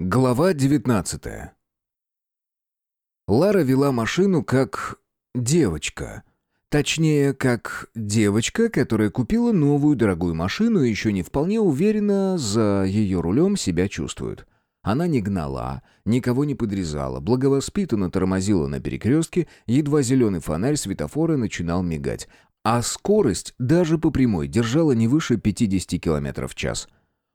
Глава 19 Лара вела машину как девочка. Точнее, как девочка, которая купила новую дорогую машину и еще не вполне уверенно за ее рулем себя чувствует. Она не гнала, никого не подрезала, благовоспитанно тормозила на перекрестке, едва зеленый фонарь светофора начинал мигать, а скорость даже по прямой держала не выше 50 км в час.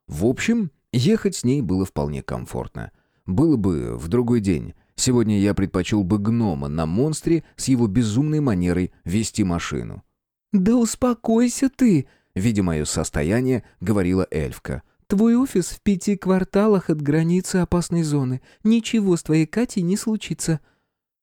В общем, Ехать с ней было вполне комфортно. Было бы в другой день. Сегодня я предпочел бы гнома на монстре с его безумной манерой вести машину. «Да успокойся ты!» Видя мое состояние, говорила эльфка. «Твой офис в пяти кварталах от границы опасной зоны. Ничего с твоей Катей не случится».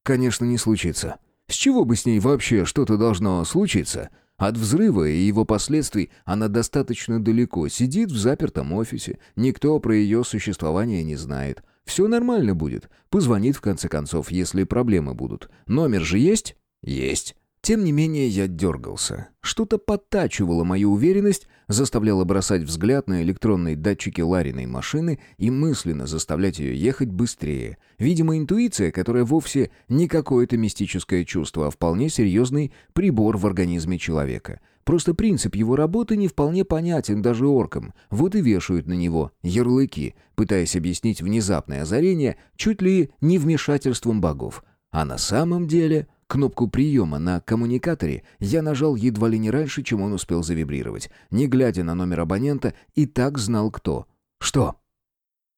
«Конечно, не случится. С чего бы с ней вообще что-то должно случиться? От взрыва и его последствий она достаточно далеко, сидит в запертом офисе, никто про ее существование не знает. Все нормально будет. Позвонит в конце концов, если проблемы будут. Номер же есть? Есть. Тем не менее, я дергался. Что-то подтачивало мою уверенность, заставляло бросать взгляд на электронные датчики Лариной машины и мысленно заставлять ее ехать быстрее. Видимо, интуиция, которая вовсе не какое-то мистическое чувство, а вполне серьезный прибор в организме человека. Просто принцип его работы не вполне понятен даже оркам. Вот и вешают на него ярлыки, пытаясь объяснить внезапное озарение чуть ли не вмешательством богов. А на самом деле Кнопку приема на коммуникаторе я нажал едва ли не раньше, чем он успел завибрировать. Не глядя на номер абонента, и так знал кто. «Что?»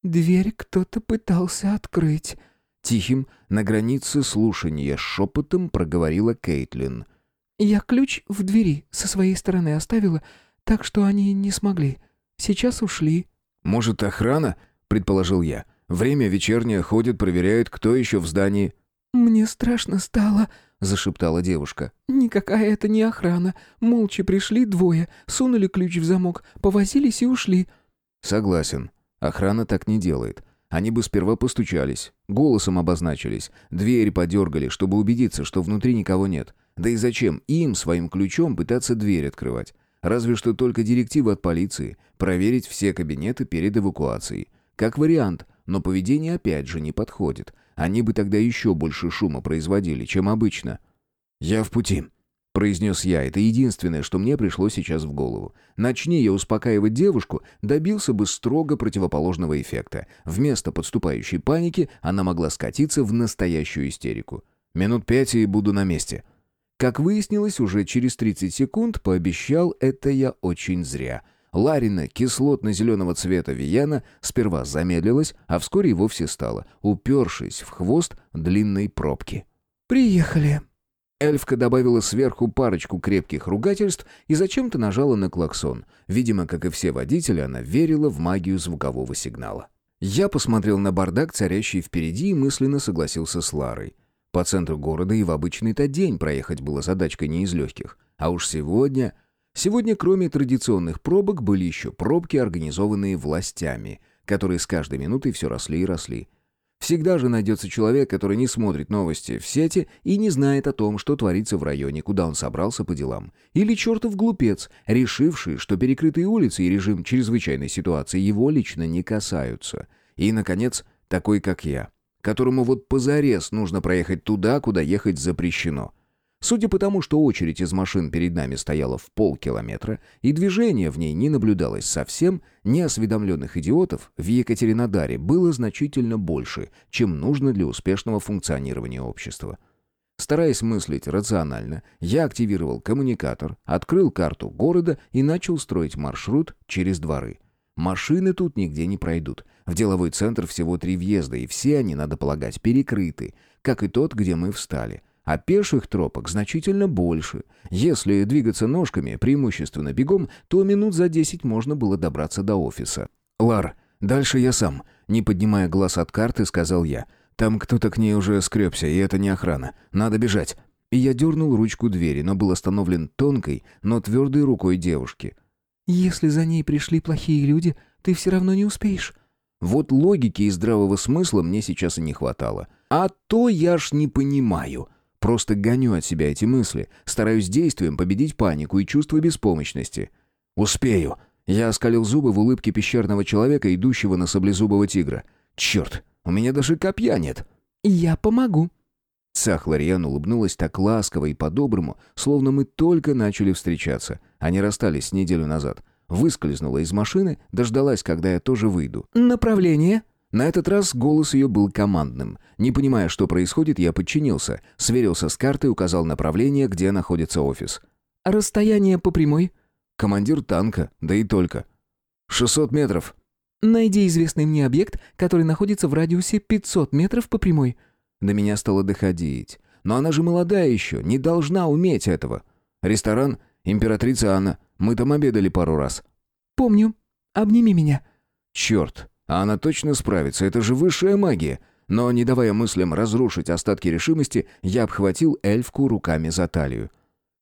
«Дверь кто-то пытался открыть». Тихим, на границе слушания шепотом проговорила Кейтлин. «Я ключ в двери со своей стороны оставила, так что они не смогли. Сейчас ушли». «Может, охрана?» — предположил я. «Время вечернее, ходят, проверяют, кто еще в здании». «Мне страшно стало», — зашептала девушка. «Никакая это не охрана. Молча пришли двое, сунули ключ в замок, повозились и ушли». «Согласен. Охрана так не делает. Они бы сперва постучались, голосом обозначились, дверь подергали, чтобы убедиться, что внутри никого нет. Да и зачем им своим ключом пытаться дверь открывать? Разве что только директивы от полиции, проверить все кабинеты перед эвакуацией. Как вариант, но поведение опять же не подходит. Они бы тогда еще больше шума производили, чем обычно. «Я в пути», — произнес я. Это единственное, что мне пришло сейчас в голову. Начни я успокаивать девушку, добился бы строго противоположного эффекта. Вместо подступающей паники она могла скатиться в настоящую истерику. «Минут пять и буду на месте». Как выяснилось, уже через 30 секунд пообещал это я очень зря — Ларина, кислотно-зеленого цвета Вияна, сперва замедлилась, а вскоре и вовсе стала, упершись в хвост длинной пробки. «Приехали». Эльфка добавила сверху парочку крепких ругательств и зачем-то нажала на клаксон. Видимо, как и все водители, она верила в магию звукового сигнала. Я посмотрел на бардак, царящий впереди, и мысленно согласился с Ларой. По центру города и в обычный-то день проехать было задачкой не из легких. А уж сегодня Сегодня, кроме традиционных пробок, были еще пробки, организованные властями, которые с каждой минутой все росли и росли. Всегда же найдется человек, который не смотрит новости в сети и не знает о том, что творится в районе, куда он собрался по делам. Или чертов глупец, решивший, что перекрытые улицы и режим чрезвычайной ситуации его лично не касаются. И, наконец, такой, как я, которому вот позарез нужно проехать туда, куда ехать запрещено – Судя по тому, что очередь из машин перед нами стояла в полкилометра, и движения в ней не наблюдалось совсем, неосведомленных идиотов в Екатеринодаре было значительно больше, чем нужно для успешного функционирования общества. Стараясь мыслить рационально, я активировал коммуникатор, открыл карту города и начал строить маршрут через дворы. Машины тут нигде не пройдут. В деловой центр всего три въезда, и все они, надо полагать, перекрыты, как и тот, где мы встали — а пеших тропок значительно больше. Если двигаться ножками, преимущественно бегом, то минут за десять можно было добраться до офиса. «Лар, дальше я сам», — не поднимая глаз от карты, сказал я. «Там кто-то к ней уже скребся, и это не охрана. Надо бежать». И я дернул ручку двери, но был остановлен тонкой, но твердой рукой девушки. «Если за ней пришли плохие люди, ты все равно не успеешь». Вот логики и здравого смысла мне сейчас и не хватало. А то я ж не понимаю. Просто гоню от себя эти мысли, стараюсь действием победить панику и чувство беспомощности. «Успею!» Я оскалил зубы в улыбке пещерного человека, идущего на саблезубого тигра. Черт, у меня даже копья нет. «Я помогу». Сахларьян улыбнулась так ласково и по-доброму, словно мы только начали встречаться. Они расстались неделю назад. Выскользнула из машины, дождалась, когда я тоже выйду. «Направление?» На этот раз голос ее был командным. Не понимая, что происходит, я подчинился. Сверился с картой, указал направление, где находится офис. «Расстояние по прямой?» «Командир танка, да и только». «600 метров». «Найди известный мне объект, который находится в радиусе 500 метров по прямой». До меня стало доходить. Но она же молодая еще, не должна уметь этого. Ресторан «Императрица Анна». Мы там обедали пару раз. «Помню. Обними меня». «Черт, а она точно справится, это же высшая магия». Но, не давая мыслям разрушить остатки решимости, я обхватил эльфку руками за талию.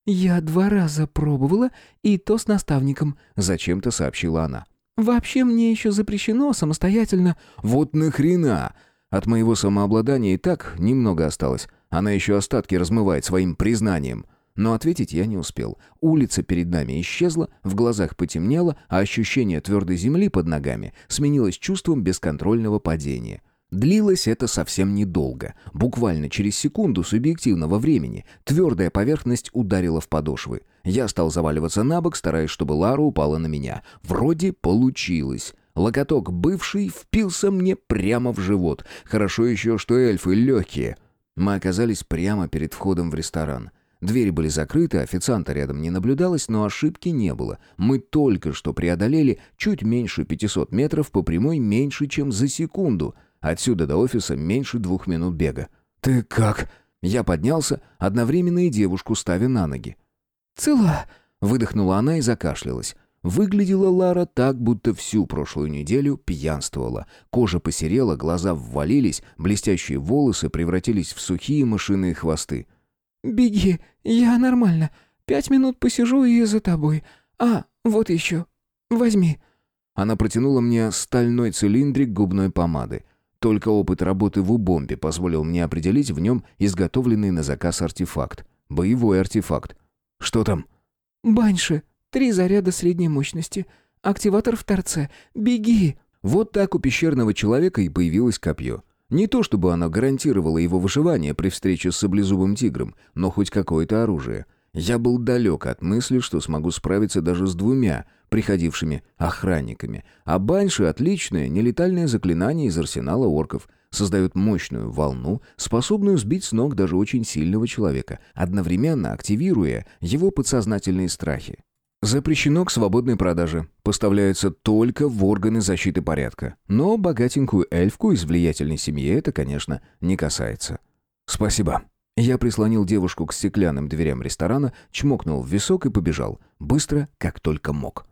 «Я два раза пробовала, и то с наставником», — зачем-то сообщила она. «Вообще мне еще запрещено самостоятельно...» «Вот нахрена!» От моего самообладания и так немного осталось. Она еще остатки размывает своим признанием. Но ответить я не успел. Улица перед нами исчезла, в глазах потемнело, а ощущение твердой земли под ногами сменилось чувством бесконтрольного падения. Длилось это совсем недолго. Буквально через секунду субъективного времени твердая поверхность ударила в подошвы. Я стал заваливаться на бок, стараясь, чтобы Лара упала на меня. Вроде получилось. Локоток бывший впился мне прямо в живот. Хорошо еще, что эльфы легкие. Мы оказались прямо перед входом в ресторан. Двери были закрыты, официанта рядом не наблюдалось, но ошибки не было. Мы только что преодолели чуть меньше 500 метров по прямой меньше, чем за секунду. Отсюда до офиса меньше двух минут бега. «Ты как?» Я поднялся, одновременно и девушку ставя на ноги. «Цела!» — выдохнула она и закашлялась. Выглядела Лара так, будто всю прошлую неделю пьянствовала. Кожа посерела, глаза ввалились, блестящие волосы превратились в сухие мышиные хвосты. «Беги, я нормально. Пять минут посижу и за тобой. А, вот еще. Возьми». Она протянула мне стальной цилиндрик губной помады. Только опыт работы в Убомбе позволил мне определить в нем изготовленный на заказ артефакт. Боевой артефакт. «Что там?» «Баньши. Три заряда средней мощности. Активатор в торце. Беги!» Вот так у пещерного человека и появилось копье. Не то чтобы оно гарантировало его выживание при встрече с саблезубым тигром, но хоть какое-то оружие. Я был далек от мысли, что смогу справиться даже с двумя приходившими охранниками. А банши — отличное нелетальное заклинание из арсенала орков. Создают мощную волну, способную сбить с ног даже очень сильного человека, одновременно активируя его подсознательные страхи. Запрещено к свободной продаже. Поставляется только в органы защиты порядка. Но богатенькую эльфку из влиятельной семьи это, конечно, не касается. Спасибо. Я прислонил девушку к стеклянным дверям ресторана, чмокнул в висок и побежал. Быстро, как только мог.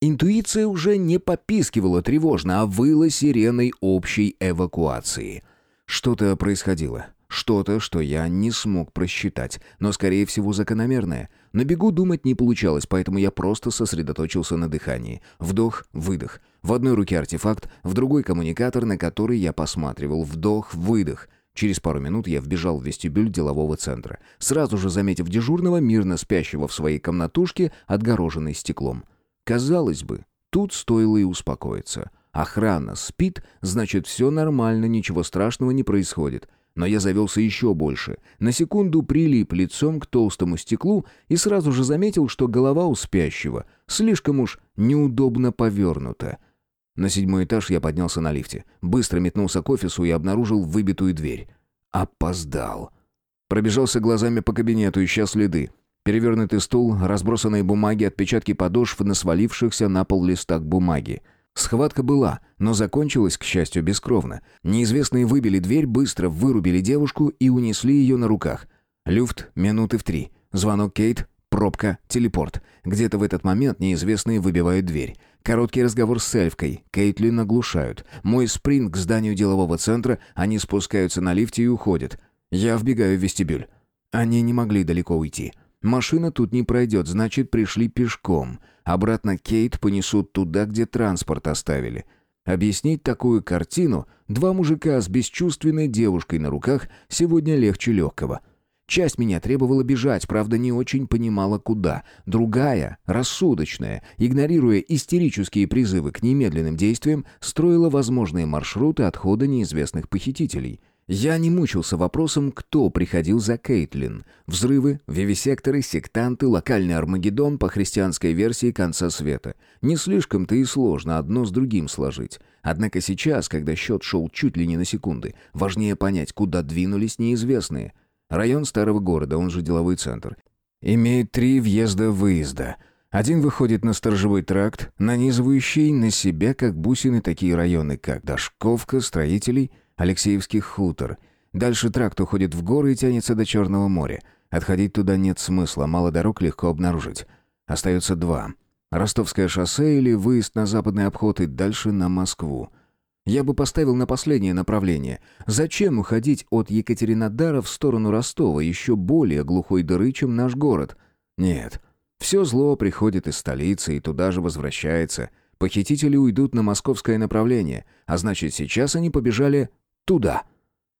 Интуиция уже не попискивала тревожно, а выла сиреной общей эвакуации. Что-то происходило. Что-то, что я не смог просчитать, но, скорее всего, закономерное. На бегу думать не получалось, поэтому я просто сосредоточился на дыхании. Вдох, выдох. В одной руке артефакт, в другой коммуникатор, на который я посматривал. Вдох, выдох. Через пару минут я вбежал в вестибюль делового центра, сразу же заметив дежурного, мирно спящего в своей комнатушке, отгороженной стеклом. Казалось бы, тут стоило и успокоиться. Охрана спит, значит, все нормально, ничего страшного не происходит. Но я завелся еще больше. На секунду прилип лицом к толстому стеклу и сразу же заметил, что голова у спящего слишком уж неудобно повернута. На седьмой этаж я поднялся на лифте. Быстро метнулся к офису и обнаружил выбитую дверь. Опоздал. Пробежался глазами по кабинету, ища следы. Перевернутый стул, разбросанные бумаги, отпечатки подошв на свалившихся на пол листах бумаги. Схватка была, но закончилась, к счастью, бескровно. Неизвестные выбили дверь, быстро вырубили девушку и унесли ее на руках. Люфт минуты в три. Звонок Кейт, пробка, телепорт. Где-то в этот момент неизвестные выбивают дверь. Короткий разговор с эльфкой. Кейтлин оглушают. Мой спринт к зданию делового центра, они спускаются на лифте и уходят. Я вбегаю в вестибюль. Они не могли далеко уйти. Машина тут не пройдет, значит, пришли пешком. Обратно Кейт понесут туда, где транспорт оставили. Объяснить такую картину два мужика с бесчувственной девушкой на руках сегодня легче легкого. Часть меня требовала бежать, правда, не очень понимала, куда. Другая, рассудочная, игнорируя истерические призывы к немедленным действиям, строила возможные маршруты отхода неизвестных похитителей. Я не мучился вопросом, кто приходил за Кейтлин. Взрывы, вивисекторы, сектанты, локальный Армагеддон по христианской версии конца света. Не слишком-то и сложно одно с другим сложить. Однако сейчас, когда счет шел чуть ли не на секунды, важнее понять, куда двинулись неизвестные. Район старого города, он же деловой центр. Имеет три въезда-выезда. Один выходит на сторожевой тракт, нанизывающий на себя как бусины такие районы, как Дашковка, Строителей – Алексеевский хутор. Дальше тракт уходит в горы и тянется до Черного моря. Отходить туда нет смысла, мало дорог легко обнаружить. Остается два. Ростовское шоссе или выезд на западный обход и дальше на Москву. Я бы поставил на последнее направление. Зачем уходить от Екатеринодара в сторону Ростова, еще более глухой дыры, чем наш город? Нет. Все зло приходит из столицы и туда же возвращается. Похитители уйдут на московское направление, а значит, сейчас они побежали Туда!»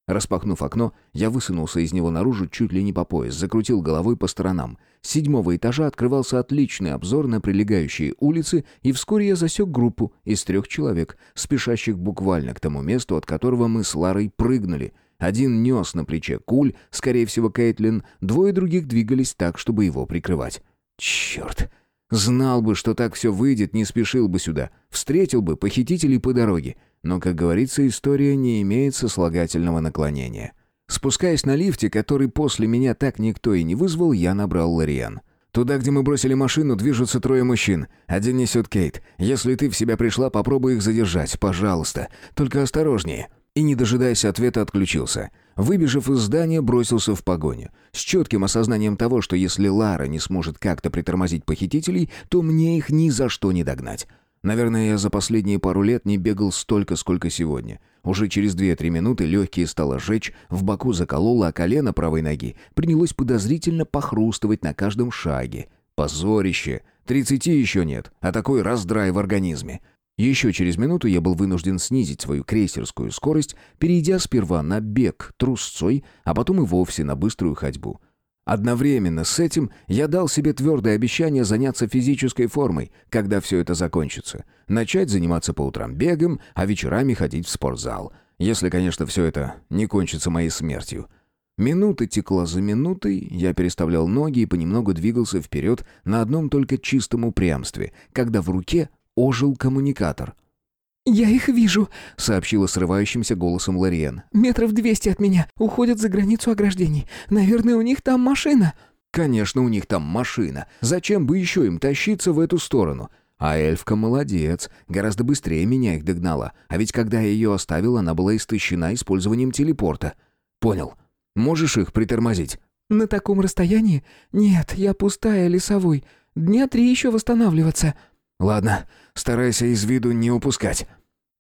Распахнув окно, я высунулся из него наружу чуть ли не по пояс, закрутил головой по сторонам. С седьмого этажа открывался отличный обзор на прилегающие улицы, и вскоре я засек группу из трех человек, спешащих буквально к тому месту, от которого мы с Ларой прыгнули. Один нес на плече куль, скорее всего, Кейтлин, двое других двигались так, чтобы его прикрывать. «Черт!» Знал бы, что так все выйдет, не спешил бы сюда. Встретил бы похитителей по дороге. Но, как говорится, история не имеет сослагательного наклонения. Спускаясь на лифте, который после меня так никто и не вызвал, я набрал Лориан. «Туда, где мы бросили машину, движутся трое мужчин. Один несет Кейт. Если ты в себя пришла, попробуй их задержать, пожалуйста. Только осторожнее». И, не дожидаясь ответа, отключился. Выбежав из здания, бросился в погоню. С четким осознанием того, что если Лара не сможет как-то притормозить похитителей, то мне их ни за что не догнать. Наверное, я за последние пару лет не бегал столько, сколько сегодня. Уже через 2-3 минуты легкие стало жечь, в боку закололо, а колено правой ноги принялось подозрительно похрустывать на каждом шаге. Позорище! Тридцати еще нет, а такой раздрай в организме. Еще через минуту я был вынужден снизить свою крейсерскую скорость, перейдя сперва на бег трусцой, а потом и вовсе на быструю ходьбу. Одновременно с этим я дал себе твердое обещание заняться физической формой, когда все это закончится. Начать заниматься по утрам бегом, а вечерами ходить в спортзал. Если, конечно, все это не кончится моей смертью. Минута текла за минутой, я переставлял ноги и понемногу двигался вперед на одном только чистом упрямстве, когда в руке ожил коммуникатор — «Я их вижу», — сообщила срывающимся голосом Лориен. «Метров двести от меня. Уходят за границу ограждений. Наверное, у них там машина». «Конечно, у них там машина. Зачем бы еще им тащиться в эту сторону?» А эльфка молодец, гораздо быстрее меня их догнала. А ведь когда я ее оставил, она была истощена использованием телепорта. Понял. Можешь их притормозить? На таком расстоянии? Нет, я пустая, лесовой. Дня три еще восстанавливаться. Ладно, старайся из виду не упускать.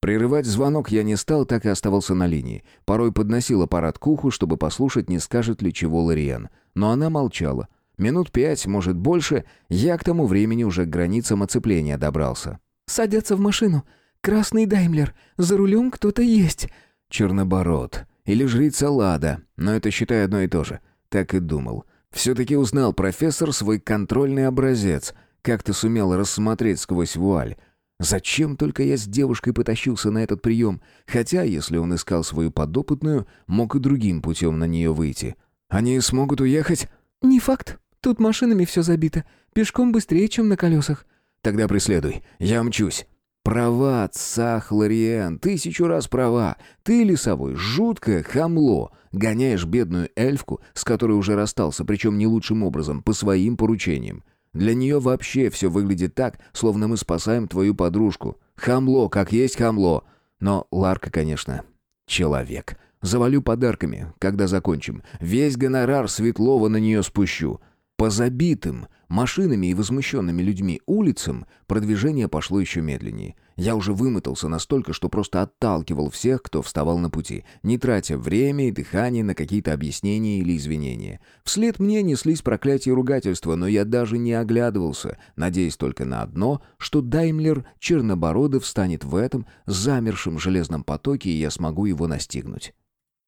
Прерывать звонок я не стал, так и оставался на линии. Порой подносил аппарат к уху, чтобы послушать, не скажет ли чего Лориен. Но она молчала. Минут пять, может больше, я к тому времени уже к границам оцепления добрался. «Садятся в машину. Красный Даймлер. За рулем кто-то есть». Чернобород. Или жрица Лада. Но это, считай, одно и то же. Так и думал. Все-таки узнал профессор свой контрольный образец. Как-то сумел рассмотреть сквозь вуаль. Зачем только я с девушкой потащился на этот прием? Хотя, если он искал свою подопытную, мог и другим путем на нее выйти. Они смогут уехать? Не факт. Тут машинами все забито. Пешком быстрее, чем на колесах. Тогда преследуй. Я мчусь. Права, Цах Лориен, тысячу раз права. Ты, лесовой, жуткое хамло. Гоняешь бедную эльфку, с которой уже расстался, причем не лучшим образом, по своим поручениям. Для нее вообще все выглядит так, словно мы спасаем твою подружку. Хамло, как есть хамло. Но Ларка, конечно, человек. Завалю подарками, когда закончим. Весь гонорар Светлова на нее спущу. По забитым машинами и возмущенными людьми улицам продвижение пошло еще медленнее. Я уже вымотался настолько, что просто отталкивал всех, кто вставал на пути, не тратя время и дыхание на какие-то объяснения или извинения. Вслед мне неслись проклятия и ругательства, но я даже не оглядывался, надеясь только на одно, что Даймлер Чернобородов станет в этом замершем железном потоке, и я смогу его настигнуть.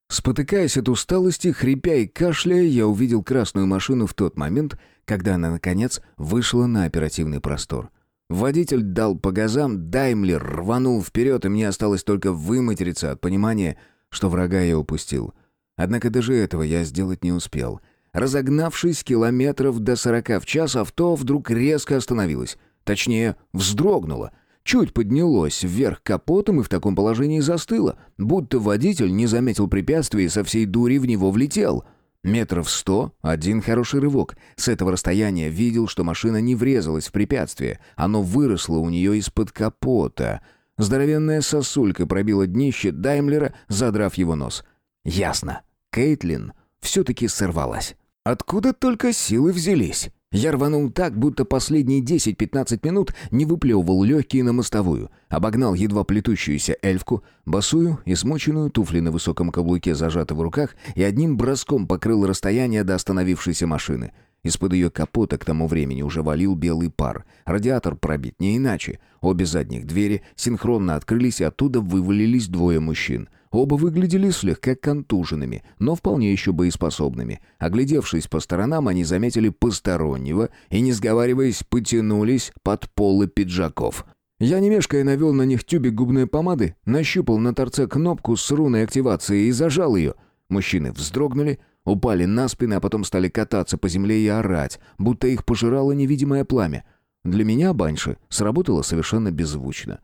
Спотыкаясь от усталости, хрипя и кашляя, я увидел красную машину в тот момент, когда она, наконец, вышла на оперативный простор. Водитель дал по газам, Даймлер рванул вперед, и мне осталось только выматериться от понимания, что врага я упустил. Однако даже этого я сделать не успел. Разогнавшись километров до сорока в час, авто вдруг резко остановилось. Точнее, вздрогнуло. Чуть поднялось вверх капотом и в таком положении застыло, будто водитель не заметил препятствия и со всей дури в него влетел. Метров сто — один хороший рывок. С этого расстояния видел, что машина не врезалась в препятствие. Оно выросло у нее из-под капота. Здоровенная сосулька пробила днище Даймлера, задрав его нос. Ясно. Кейтлин все-таки сорвалась. Откуда только силы взялись? Я рванул так, будто последние 10-15 минут не выплевывал легкие на мостовую. Обогнал едва плетущуюся эльфку, босую и смоченную туфли на высоком каблуке зажаты в руках и одним броском покрыл расстояние до остановившейся машины. Из-под ее капота к тому времени уже валил белый пар. Радиатор пробит не иначе. Обе задних двери синхронно открылись, и оттуда вывалились двое мужчин. Оба выглядели слегка контуженными, но вполне еще боеспособными. Оглядевшись по сторонам, они заметили постороннего и, не сговариваясь, потянулись под полы пиджаков. Я, не мешкая, навел на них тюбик губной помады, нащупал на торце кнопку с руной активации и зажал ее. Мужчины вздрогнули, упали на спины, а потом стали кататься по земле и орать, будто их пожирало невидимое пламя. Для меня баньше сработало совершенно беззвучно.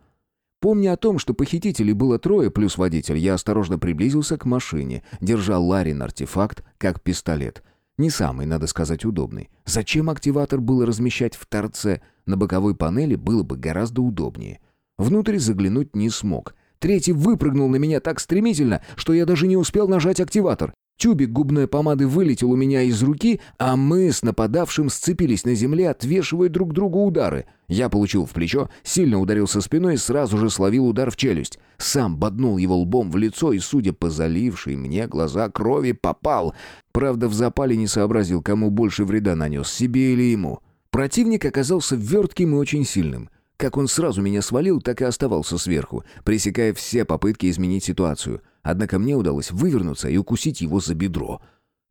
Помня о том, что похитителей было трое плюс водитель, я осторожно приблизился к машине, держа Ларин артефакт как пистолет. Не самый, надо сказать, удобный. Зачем активатор было размещать в торце? На боковой панели было бы гораздо удобнее. Внутрь заглянуть не смог. Третий выпрыгнул на меня так стремительно, что я даже не успел нажать активатор. Тюбик губной помады вылетел у меня из руки, а мы с нападавшим сцепились на земле, отвешивая друг другу удары. Я получил в плечо, сильно ударился спиной и сразу же словил удар в челюсть. Сам боднул его лбом в лицо и, судя по залившей мне глаза крови, попал. Правда, в запале не сообразил, кому больше вреда нанес, себе или ему. Противник оказался вертким и очень сильным. Как он сразу меня свалил, так и оставался сверху, пресекая все попытки изменить ситуацию — Однако мне удалось вывернуться и укусить его за бедро.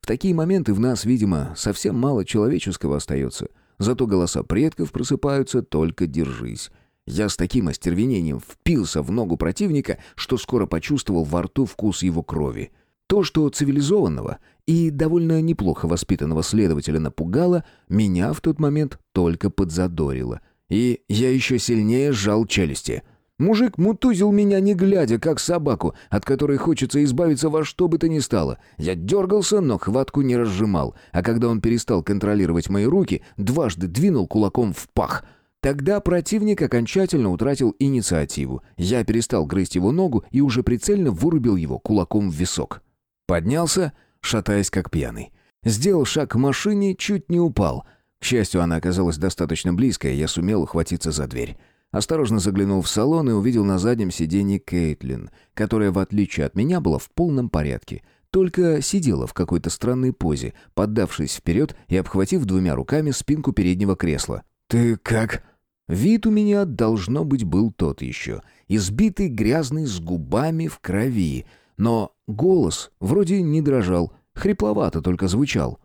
В такие моменты в нас, видимо, совсем мало человеческого остается. Зато голоса предков просыпаются «только держись». Я с таким остервенением впился в ногу противника, что скоро почувствовал во рту вкус его крови. То, что цивилизованного и довольно неплохо воспитанного следователя напугало, меня в тот момент только подзадорило. И я еще сильнее сжал челюсти — Мужик мутузил меня не глядя, как собаку, от которой хочется избавиться во что бы то ни стало. Я дергался, но хватку не разжимал, а когда он перестал контролировать мои руки, дважды двинул кулаком в пах. Тогда противник окончательно утратил инициативу. Я перестал грызть его ногу и уже прицельно вырубил его кулаком в висок. Поднялся, шатаясь как пьяный. Сделал шаг к машине, чуть не упал. К счастью, она оказалась достаточно близко, и я сумел ухватиться за дверь. Осторожно заглянул в салон и увидел на заднем сиденье Кейтлин, которая, в отличие от меня, была в полном порядке. Только сидела в какой-то странной позе, поддавшись вперед и обхватив двумя руками спинку переднего кресла. «Ты как?» Вид у меня, должно быть, был тот еще. Избитый, грязный, с губами в крови. Но голос вроде не дрожал, хрипловато только звучал.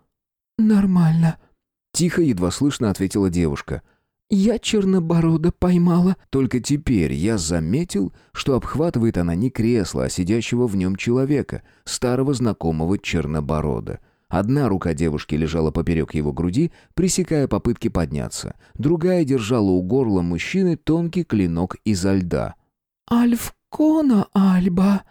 «Нормально», — тихо, едва слышно ответила девушка — «Я Черноборода поймала». Только теперь я заметил, что обхватывает она не кресло, а сидящего в нем человека, старого знакомого Черноборода. Одна рука девушки лежала поперек его груди, пресекая попытки подняться. Другая держала у горла мужчины тонкий клинок изо льда. «Альфкона Альба».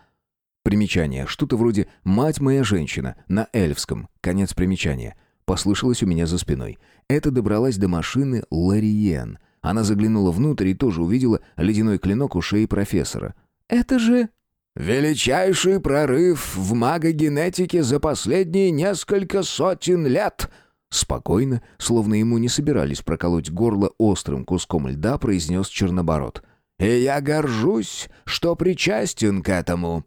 Примечание. Что-то вроде «мать моя женщина» на эльфском. Конец примечания. Послышалось у меня за спиной. Это добралась до машины Лариен. Она заглянула внутрь и тоже увидела ледяной клинок у шеи профессора. «Это же...» «Величайший прорыв в магогенетике за последние несколько сотен лет!» Спокойно, словно ему не собирались проколоть горло острым куском льда, произнес Чернобород. «И я горжусь, что причастен к этому!»